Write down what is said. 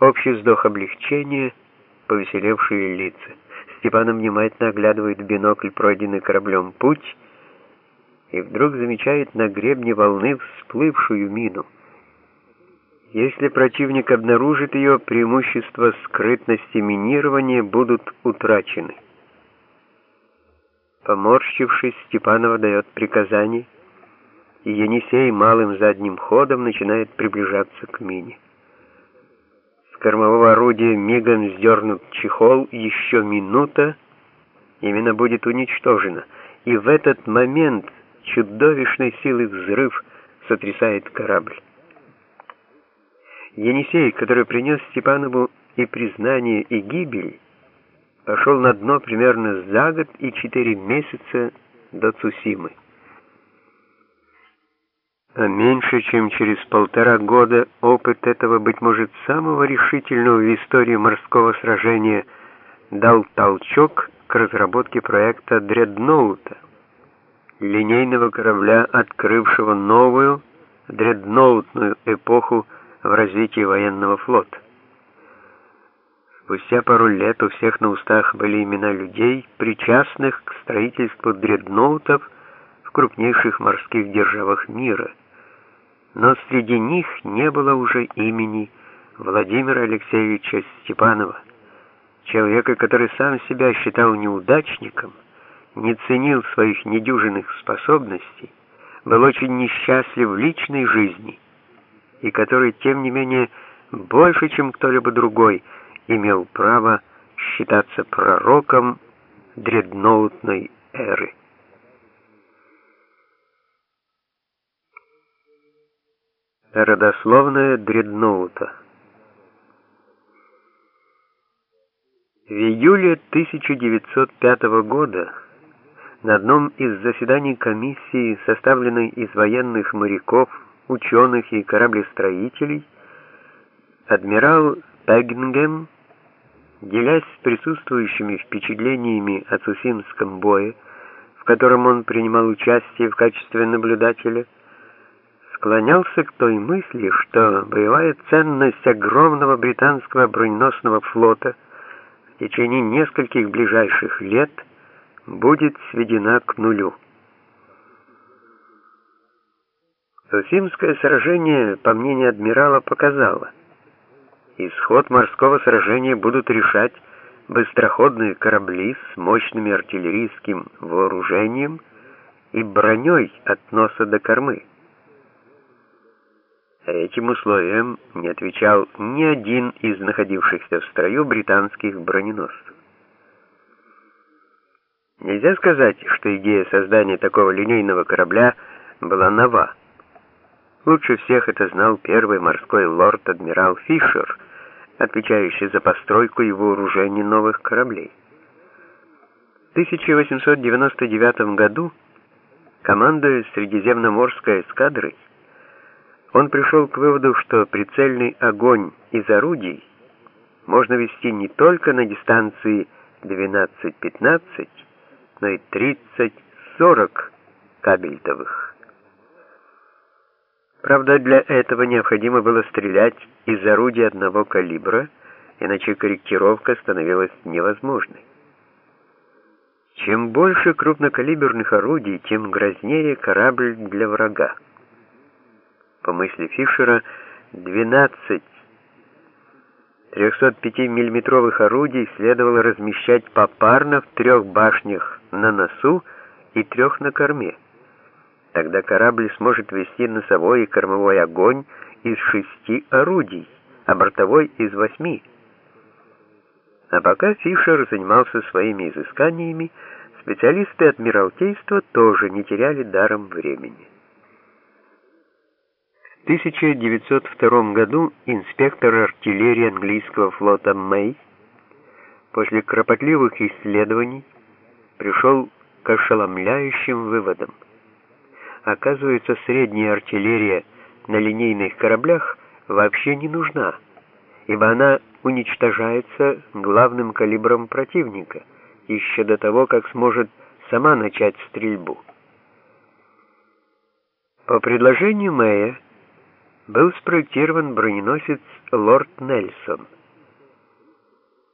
Общий вздох облегчения, повеселевшие лица. Степан внимательно оглядывает в бинокль пройденный кораблем путь и вдруг замечает на гребне волны всплывшую мину. Если противник обнаружит ее, преимущества скрытности минирования будут утрачены. Поморщившись, Степанова дает приказание, и Енисей малым задним ходом начинает приближаться к мине. Кормового орудия мигом сдернут чехол, еще минута, именно будет уничтожена, и в этот момент чудовищной силы взрыв сотрясает корабль. Енисей, который принес Степанову и признание, и гибель, пошел на дно примерно за год и четыре месяца до Цусимы. А меньше чем через полтора года опыт этого, быть может, самого решительного в истории морского сражения дал толчок к разработке проекта «Дредноута», линейного корабля, открывшего новую дредноутную эпоху в развитии военного флота. Спустя пару лет у всех на устах были имена людей, причастных к строительству дредноутов в крупнейших морских державах мира. Но среди них не было уже имени Владимира Алексеевича Степанова, человека, который сам себя считал неудачником, не ценил своих недюжинных способностей, был очень несчастлив в личной жизни и который, тем не менее, больше, чем кто-либо другой, имел право считаться пророком дредноутной эры. Родословная дредноута. В июле 1905 года на одном из заседаний комиссии, составленной из военных моряков, ученых и кораблестроителей, адмирал Эгнгем Делясь с присутствующими впечатлениями о Цусимском бое, в котором он принимал участие в качестве наблюдателя, склонялся к той мысли, что боевая ценность огромного британского броненосного флота в течение нескольких ближайших лет будет сведена к нулю. Цусимское сражение, по мнению адмирала, показало, Исход морского сражения будут решать быстроходные корабли с мощным артиллерийским вооружением и броней от носа до кормы. Этим условиям не отвечал ни один из находившихся в строю британских броненосцев. Нельзя сказать, что идея создания такого линейного корабля была нова. Лучше всех это знал первый морской лорд-адмирал Фишер, отвечающий за постройку и вооружение новых кораблей. В 1899 году, командуя Средиземноморской эскадрой, он пришел к выводу, что прицельный огонь из орудий можно вести не только на дистанции 12-15, но и 30-40 кабельтовых. Правда, для этого необходимо было стрелять из орудия одного калибра, иначе корректировка становилась невозможной. Чем больше крупнокалиберных орудий, тем грознее корабль для врага. Мысли Фишера, 12 305 миллиметровых орудий следовало размещать попарно в трех башнях на носу и трех на корме. Тогда корабль сможет вести носовой и кормовой огонь из шести орудий, а бортовой из восьми. А пока Фишер занимался своими изысканиями, специалисты Адмиралтейства тоже не теряли даром времени. В 1902 году инспектор артиллерии английского флота Мэй после кропотливых исследований пришел к ошеломляющим выводам. Оказывается, средняя артиллерия на линейных кораблях вообще не нужна, ибо она уничтожается главным калибром противника еще до того, как сможет сама начать стрельбу. По предложению Мэя, был спроектирован броненосец «Лорд Нельсон»,